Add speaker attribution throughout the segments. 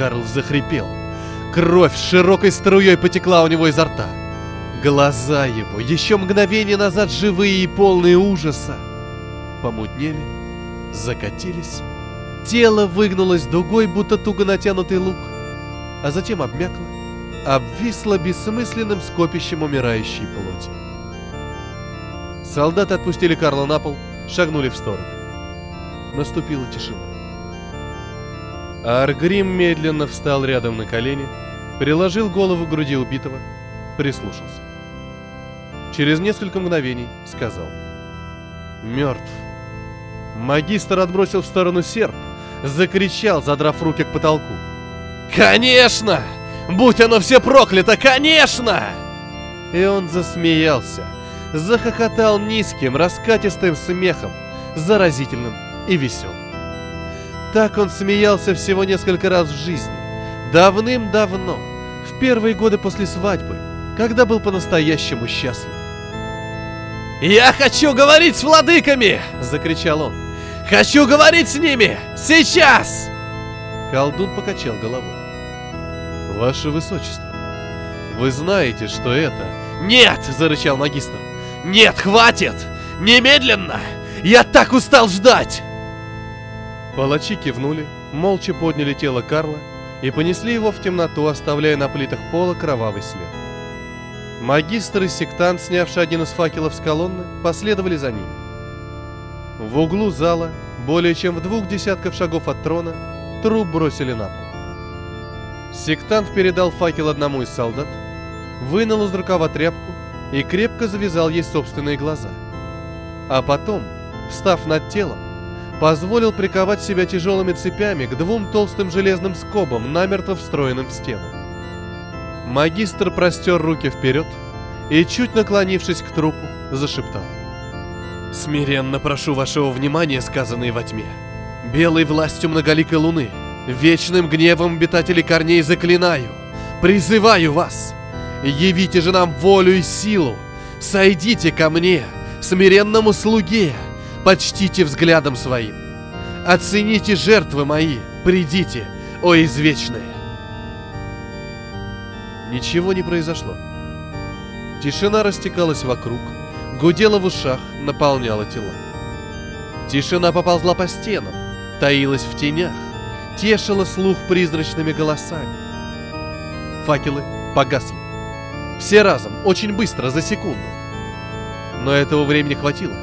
Speaker 1: Карл захрипел. Кровь широкой струей потекла у него изо рта. Глаза его, еще мгновение назад живые и полные ужаса, помутнели, закатились. Тело выгнулось дугой, будто туго натянутый лук, а затем обмякло, обвисло бессмысленным скопищем умирающей плоти. Солдаты отпустили Карла на пол, шагнули в сторону. Наступила тишина. Аргрим медленно встал рядом на колени, приложил голову к груди убитого, прислушался. Через несколько мгновений сказал «Мертв». Магистр отбросил в сторону серп, закричал, задрав руки к потолку. «Конечно! Будь оно все проклято, конечно!» И он засмеялся, захохотал низким, раскатистым смехом, заразительным и веселым. Так он смеялся всего несколько раз в жизни, давным-давно, в первые годы после свадьбы, когда был по-настоящему счастлив. «Я хочу говорить с владыками!» — закричал он. «Хочу говорить с ними! Сейчас!» Колдун покачал головой. «Ваше Высочество, вы знаете, что это...» «Нет!» — зарычал магистр. «Нет, хватит! Немедленно! Я так устал ждать!» Палачи кивнули, молча подняли тело Карла и понесли его в темноту, оставляя на плитах пола кровавый след. Магистр и сектант, снявший один из факелов с колонны, последовали за ними. В углу зала, более чем в двух десятков шагов от трона, труп бросили на пол. Сектант передал факел одному из солдат, вынул из рукава тряпку и крепко завязал ей собственные глаза. А потом, встав над телом, позволил приковать себя тяжелыми цепями к двум толстым железным скобам, намертво встроенным в стену. Магистр простер руки вперед и, чуть наклонившись к трупу, зашептал. «Смиренно прошу вашего внимания, сказанные во тьме. Белой властью многоликой луны, вечным гневом обитателей корней заклинаю, призываю вас, явите же нам волю и силу, сойдите ко мне, смиренному слуге, почтите взглядом своим. Оцените жертвы мои, придите, о извечное. Ничего не произошло. Тишина растекалась вокруг, гудела в ушах, наполняла тела. Тишина поползла по стенам, таилась в тенях, тешила слух призрачными голосами. Факелы погасли. Все разом, очень быстро, за секунду. Но этого времени хватило,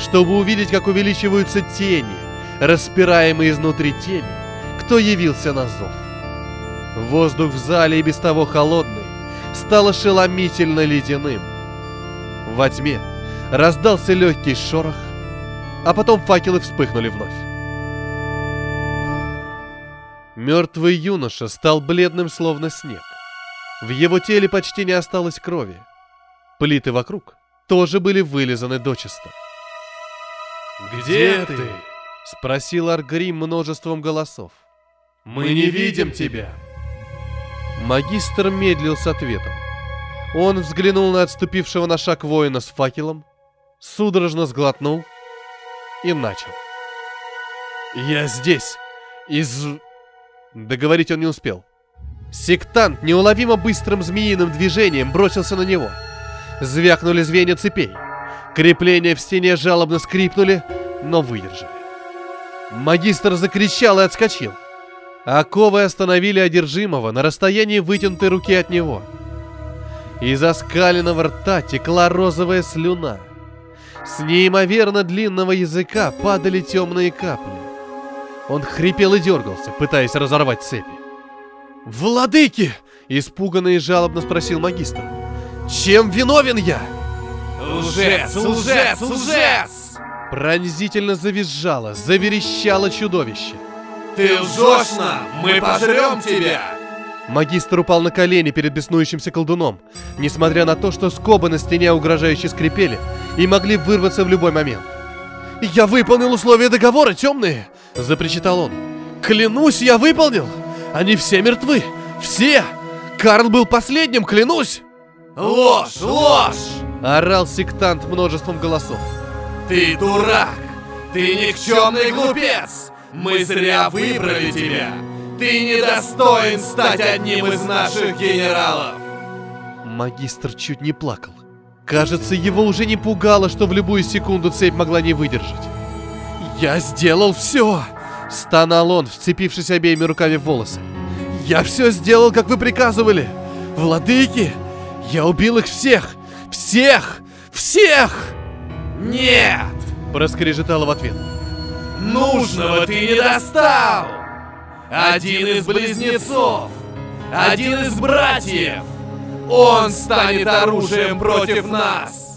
Speaker 1: чтобы увидеть, как увеличиваются тени, распираемые изнутри теми, кто явился на зов. Воздух в зале и без того холодный стал ошеломительно ледяным. Во тьме раздался легкий шорох, а потом факелы вспыхнули вновь. Мертвый юноша стал бледным, словно снег. В его теле почти не осталось крови. Плиты вокруг тоже были вылизаны дочисто.
Speaker 2: «Где ты?»
Speaker 1: — спросил Аргрим множеством голосов.
Speaker 2: «Мы не видим тебя!»
Speaker 1: Магистр медлил с ответом. Он взглянул на отступившего на шаг воина с факелом, судорожно сглотнул и начал. «Я здесь! Из...» Договорить он не успел. Сектант неуловимо быстрым змеиным движением бросился на него. Звякнули звенья цепей. Крепления в стене жалобно скрипнули, но выдержали. Магистр закричал и отскочил. Оковы остановили одержимого на расстоянии вытянутой руки от него. Из оскаленного рта текла розовая слюна. С неимоверно длинного языка падали темные капли. Он хрипел и дергался, пытаясь разорвать цепи. «Владыки!» — испуганно и жалобно спросил магистр. «Чем виновен я?»
Speaker 2: «Лжец! Лжец! Лжец!»
Speaker 1: Пронзительно завизжало, заверещало чудовище.
Speaker 2: «Ты лжешь нам! Мы пожрем тебя!»
Speaker 1: Магистр упал на колени перед беснующимся колдуном, несмотря на то, что скобы на стене угрожающе скрипели и могли вырваться в любой момент. «Я выполнил условия договора, темные!» — запричитал он. «Клянусь, я выполнил! Они все мертвы! Все! Карл был последним, клянусь!»
Speaker 2: «Ложь! Ложь!»
Speaker 1: — орал сектант множеством голосов.
Speaker 2: «Ты дурак! Ты никчемный глупец! Мы зря выбрали тебя! Ты недостоин стать одним из наших генералов!
Speaker 1: Магистр чуть не плакал. Кажется, его уже не пугало, что в любую секунду цепь могла не выдержать. «Я сделал все!» — стонал он, вцепившись обеими руками в волосы. «Я все сделал, как вы приказывали! Владыки! Я убил их всех! Всех! Всех!»
Speaker 2: Нет!
Speaker 1: Проскрежетала в ответ.
Speaker 2: Нужного ты не достал! Один из близнецов! Один из братьев! Он станет оружием против нас!